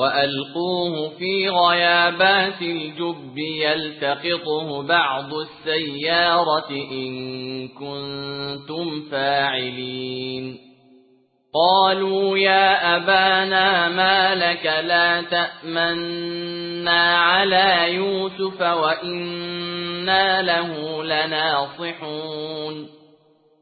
وألقوه في غيابات الجب يلتقطه بعض السيارة إن كنتم فاعلين. قالوا يا أبانا ما لك لا تأمنا على يوسف وإنا له لناصحون.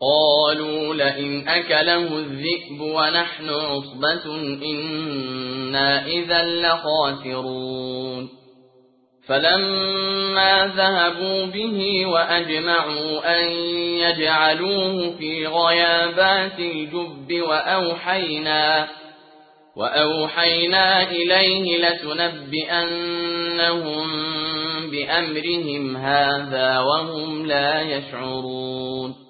قالوا لئن أكله الذئب ونحن عصبة إنا إذا لخاسرون. فلما ذهبوا به وأجمعوا أن يجعلوه في غيابات الجب وأوحينا وأوحينا إليه لتنبئنهم بأمرهم هذا وهم لا يشعرون.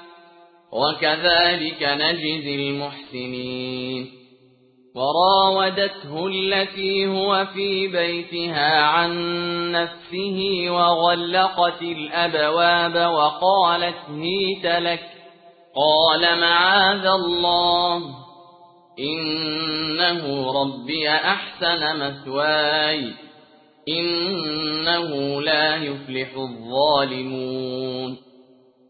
وكذلك نجزي المحسنين. وراودته التي هو في بيتها عن نفسه وغلقت الأبواب وقالت هيت لك قال معاذ الله إنه ربي أحسن مثواي. إنه لا يفلح الظالمون.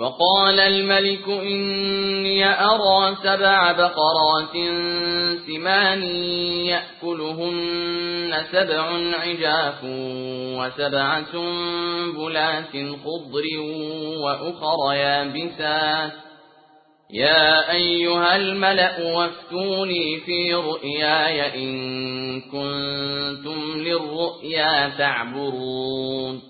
وقال الملك إني أرى سبع بقرات سمان يأكلهن سبع عجاف وسبع سنبلات خضر وأخر يابسات. يا أيها الملأ وافتوني في رؤياي إن كنتم للرؤيا تعبرون.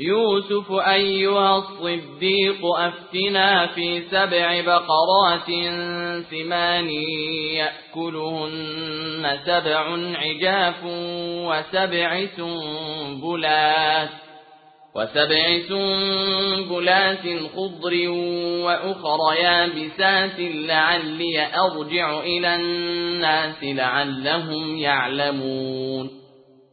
يوسف أيها الصديق أفتنا في سبع بقرات سمان يأكلهن سبع عجاف وسبع سنبلات وسبع سنبلات خضر وأخر يابسات لعلي أرجع إلى الناس لعلهم يعلمون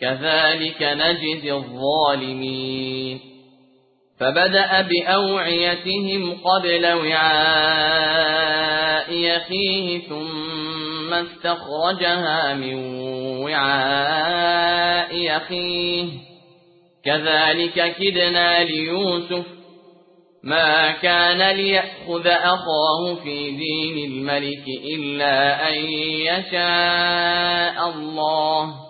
كذلك نجزي الظالمين. فبدأ بأوعيتهم قبل وعاء يخيه ثم استخرجها من وعاء يخيه. كذلك كدنا ليوسف ما كان ليأخذ أخاه في دين الملك إلا أن يشاء الله.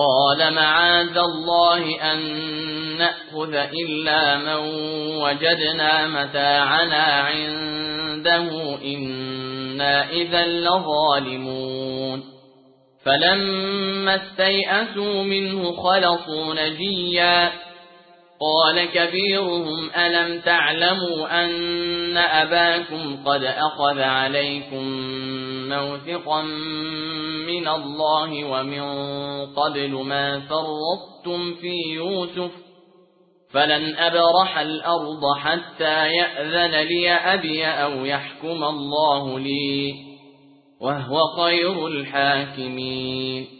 قال معاذ الله أن نأخذ إلا من وجدنا متاعنا عنده إنا إذا لظالمون. فلما استيئسوا منه خلصوا نجيا. قال كبيرهم ألم تعلموا أن أباكم قد أخذ عليكم موثقا من الله ومن قبل ما فرطتم في يوسف فلن أبرح الأرض حتى يأذن لي أبي أو يحكم الله لي وهو خير الحاكمين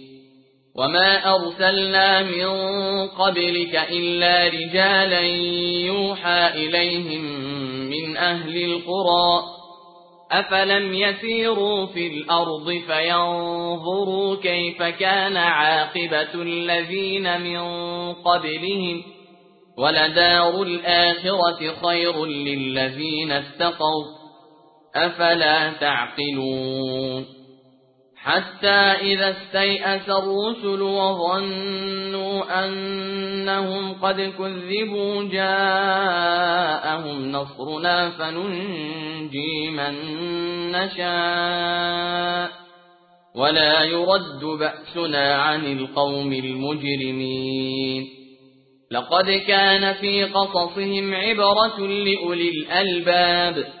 وما أرسلنا من قبلك إلا رجالا يوحى إليهم من أهل القرى أفلم يسيروا في الأرض فينظروا كيف كان عاقبة الذين من قبلهم ولدار الآخرة خير للذين اتقوا أفلا تعقلون حتى إذا استيأس الرسل وظنوا أنهم قد كذبوا جاءهم نصرنا فننجي من نشاء ولا يرد بأسنا عن القوم المجرمين. لقد كان في قصصهم عبرة لأولي الألباب